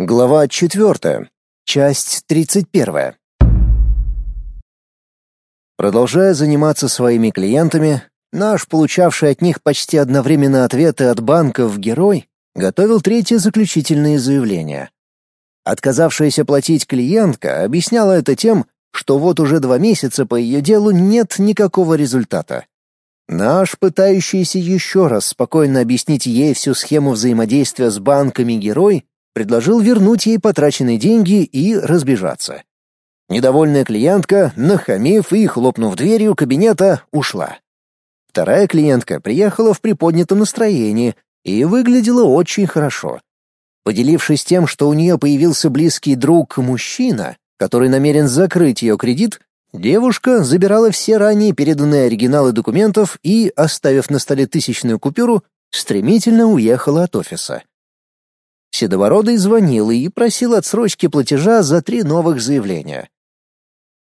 Глава 4. Часть 31. Продолжая заниматься своими клиентами, наш, получавший от них почти одновременно ответы от банков герой, готовил третье заключительное заявление. Отказавшаяся платить клиентка объясняла это тем, что вот уже два месяца по ее делу нет никакого результата. Наш, пытающийся еще раз спокойно объяснить ей всю схему взаимодействия с банками герой, предложил вернуть ей потраченные деньги и разбежаться. Недовольная клиентка, нахамив и хлопнув дверью кабинета, ушла. Вторая клиентка приехала в приподнятом настроении и выглядела очень хорошо. Поделившись тем, что у нее появился близкий друг-мужчина, который намерен закрыть ее кредит, девушка забирала все ранее переданные оригиналы документов и, оставив на столе тысячную купюру, стремительно уехала от офиса. Седобородый звонил и просил отсрочки платежа за три новых заявления.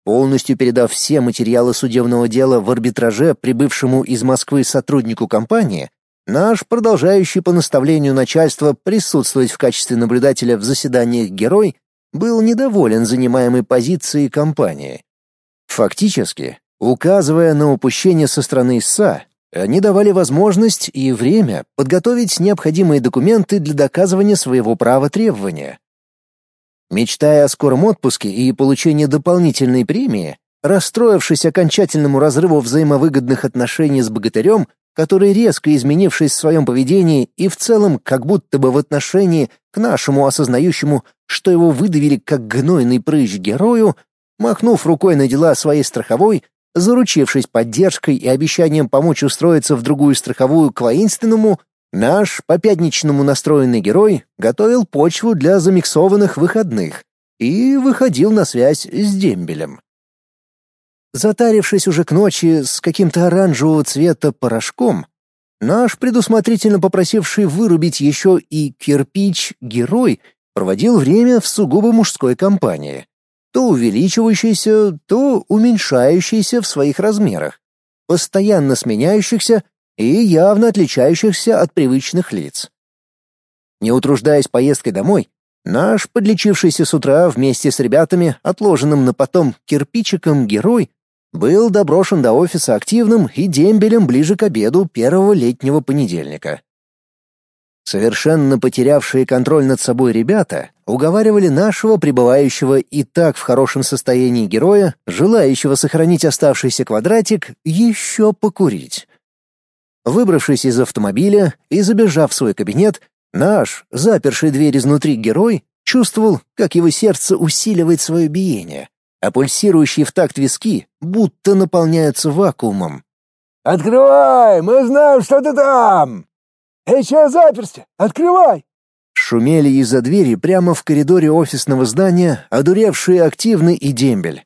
Полностью передав все материалы судебного дела в арбитраже прибывшему из Москвы сотруднику компании, наш, продолжающий по наставлению начальства присутствовать в качестве наблюдателя в заседаниях герой, был недоволен занимаемой позицией компании. Фактически, указывая на упущение со стороны СА, они давали возможность и время подготовить необходимые документы для доказывания своего права требования. Мечтая о скором отпуске и получении дополнительной премии, расстроившись окончательному разрыву взаимовыгодных отношений с богатырем, который, резко изменившись в своем поведении и в целом как будто бы в отношении к нашему осознающему, что его выдавили как гнойный прыщ герою, махнув рукой на дела своей страховой, Заручившись поддержкой и обещанием помочь устроиться в другую страховую к воинственному, наш по-пятничному настроенный герой готовил почву для замиксованных выходных и выходил на связь с дембелем. Затарившись уже к ночи с каким-то оранжевого цвета порошком, наш предусмотрительно попросивший вырубить еще и кирпич герой проводил время в сугубо мужской компании то увеличивающийся, то уменьшающийся в своих размерах, постоянно сменяющихся и явно отличающихся от привычных лиц. Не утруждаясь поездкой домой, наш подлечившийся с утра вместе с ребятами, отложенным на потом кирпичиком герой, был доброшен до офиса активным и дембелем ближе к обеду первого летнего понедельника. Совершенно потерявшие контроль над собой ребята уговаривали нашего пребывающего и так в хорошем состоянии героя, желающего сохранить оставшийся квадратик, еще покурить. Выбравшись из автомобиля и забежав в свой кабинет, наш, заперший дверь изнутри герой, чувствовал, как его сердце усиливает свое биение, а пульсирующие в такт виски будто наполняются вакуумом. «Открывай! Мы знаем, что ты там!» «Эй, чё заперся? Открывай!» Шумели из-за двери прямо в коридоре офисного здания, одуревшие активный и дембель.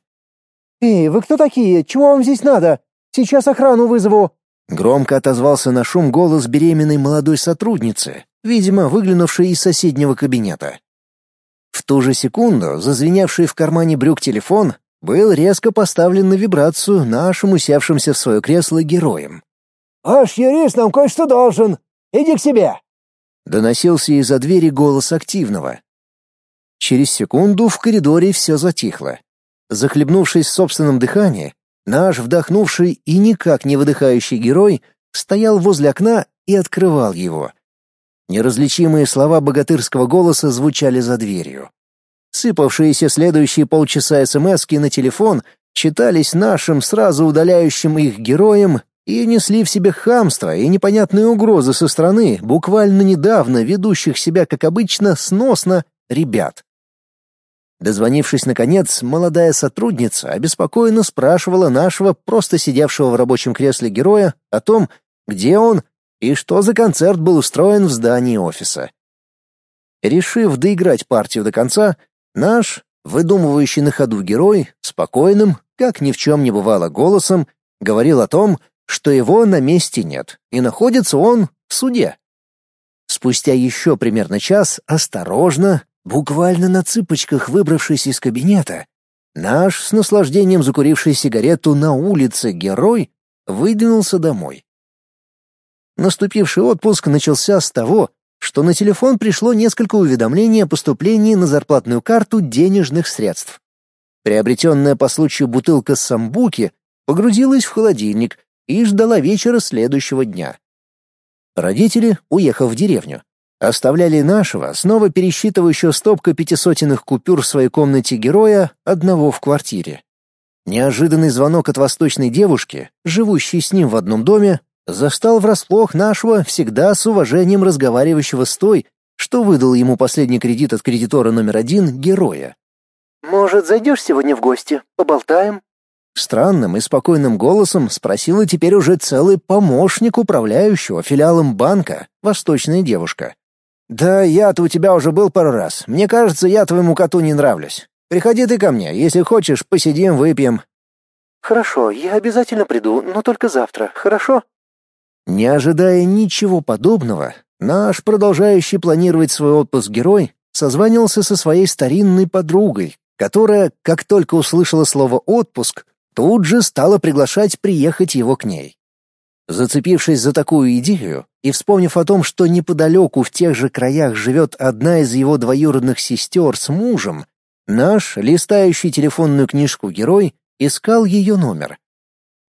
«Эй, вы кто такие? Чего вам здесь надо? Сейчас охрану вызову!» Громко отозвался на шум голос беременной молодой сотрудницы, видимо, выглянувшей из соседнего кабинета. В ту же секунду зазвеневший в кармане брюк телефон был резко поставлен на вибрацию нашим усевшимся в свое кресло героем. «Ваш юрист нам кое-что должен. Иди к себе!» Доносился из-за двери голос активного. Через секунду в коридоре все затихло. Захлебнувшись в собственном дыхании, наш вдохнувший и никак не выдыхающий герой стоял возле окна и открывал его. Неразличимые слова богатырского голоса звучали за дверью. Сыпавшиеся следующие полчаса СМСки на телефон читались нашим сразу удаляющим их героем и несли в себе хамство и непонятные угрозы со стороны буквально недавно ведущих себя, как обычно, сносно ребят. Дозвонившись наконец, молодая сотрудница обеспокоенно спрашивала нашего просто сидевшего в рабочем кресле героя о том, где он и что за концерт был устроен в здании офиса. Решив доиграть партию до конца, наш, выдумывающий на ходу герой, спокойным, как ни в чем не бывало голосом, говорил о том, что его на месте нет, и находится он в суде. Спустя еще примерно час, осторожно, буквально на цыпочках выбравшись из кабинета, наш с наслаждением закуривший сигарету на улице герой выдвинулся домой. Наступивший отпуск начался с того, что на телефон пришло несколько уведомлений о поступлении на зарплатную карту денежных средств. Приобретенная по случаю бутылка самбуки погрузилась в холодильник и ждала вечера следующего дня. Родители, уехав в деревню, оставляли нашего, снова пересчитывающего стопкой пятисотенных купюр в своей комнате героя, одного в квартире. Неожиданный звонок от восточной девушки, живущей с ним в одном доме, застал врасплох нашего, всегда с уважением разговаривающего с той, что выдал ему последний кредит от кредитора номер один, героя. «Может, зайдешь сегодня в гости? Поболтаем?» Странным и спокойным голосом спросила теперь уже целый помощник управляющего филиалом банка, восточная девушка. «Да я-то у тебя уже был пару раз. Мне кажется, я твоему коту не нравлюсь. Приходи ты ко мне, если хочешь, посидим, выпьем». «Хорошо, я обязательно приду, но только завтра, хорошо?» Не ожидая ничего подобного, наш продолжающий планировать свой отпуск герой созванивался со своей старинной подругой, которая, как только услышала слово «отпуск», тут же стала приглашать приехать его к ней. Зацепившись за такую идею и вспомнив о том, что неподалеку в тех же краях живет одна из его двоюродных сестер с мужем, наш, листающий телефонную книжку герой, искал ее номер.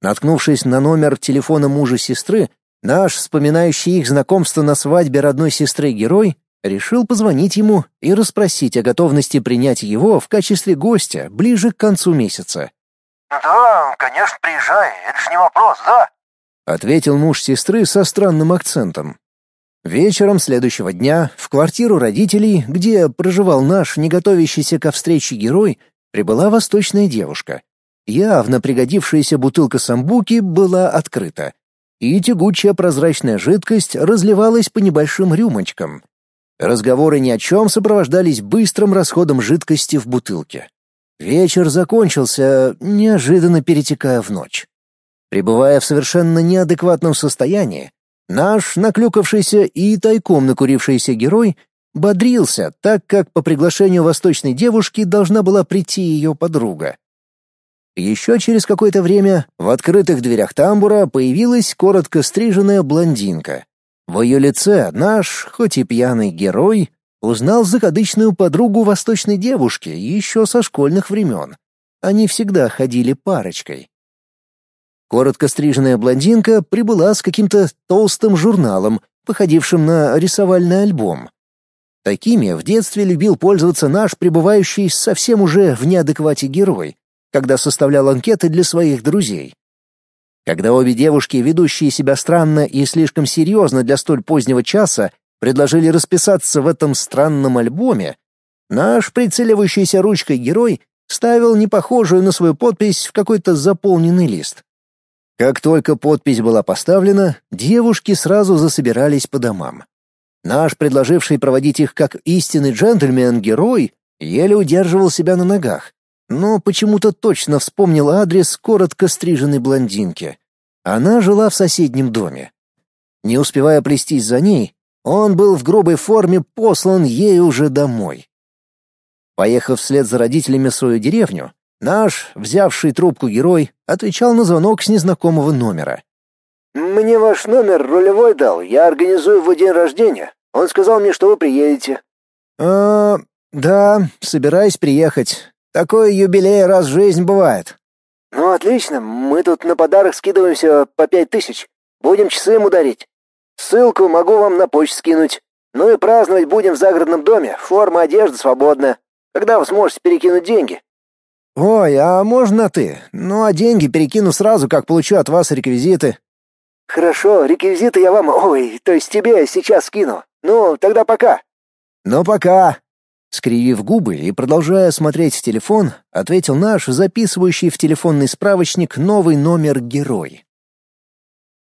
Наткнувшись на номер телефона мужа сестры, наш, вспоминающий их знакомство на свадьбе родной сестры герой, решил позвонить ему и расспросить о готовности принять его в качестве гостя ближе к концу месяца. «Да, конечно, приезжай, это ж не вопрос, да?» — ответил муж сестры со странным акцентом. Вечером следующего дня в квартиру родителей, где проживал наш не готовящийся ко встрече герой, прибыла восточная девушка. Явно пригодившаяся бутылка самбуки была открыта, и тягучая прозрачная жидкость разливалась по небольшим рюмочкам. Разговоры ни о чем сопровождались быстрым расходом жидкости в бутылке. Вечер закончился, неожиданно перетекая в ночь. Пребывая в совершенно неадекватном состоянии, наш наклюкавшийся и тайком накурившийся герой бодрился, так как по приглашению восточной девушки должна была прийти ее подруга. Еще через какое-то время в открытых дверях тамбура появилась коротко стриженная блондинка. В ее лице наш, хоть и пьяный герой, узнал закадычную подругу восточной девушки еще со школьных времен. Они всегда ходили парочкой. Коротко стриженная блондинка прибыла с каким-то толстым журналом, походившим на рисовальный альбом. Такими в детстве любил пользоваться наш пребывающий совсем уже в неадеквате герой, когда составлял анкеты для своих друзей. Когда обе девушки, ведущие себя странно и слишком серьезно для столь позднего часа, предложили расписаться в этом странном альбоме, наш прицеливающийся ручкой герой ставил непохожую на свою подпись в какой-то заполненный лист. Как только подпись была поставлена, девушки сразу засобирались по домам. Наш, предложивший проводить их как истинный джентльмен-герой, еле удерживал себя на ногах но почему-то точно вспомнил адрес коротко стриженной блондинки. Она жила в соседнем доме. Не успевая плестись за ней, он был в грубой форме послан ей уже домой. Поехав вслед за родителями в свою деревню, наш, взявший трубку герой, отвечал на звонок с незнакомого номера. «Мне ваш номер рулевой дал, я организую его день рождения. Он сказал мне, что вы приедете». «А, да, собираюсь приехать. Такой юбилей раз в жизнь бывает. Ну, отлично. Мы тут на подарок скидываемся по пять тысяч. Будем часы ему дарить. Ссылку могу вам на почту скинуть. Ну и праздновать будем в загородном доме. Форма одежды свободная. Когда вы сможете перекинуть деньги? Ой, а можно ты? Ну, а деньги перекину сразу, как получу от вас реквизиты. Хорошо, реквизиты я вам, ой, то есть тебе сейчас скину. Ну, тогда пока. Ну, пока. Скривив губы и продолжая смотреть в телефон, ответил наш записывающий в телефонный справочник новый номер герой.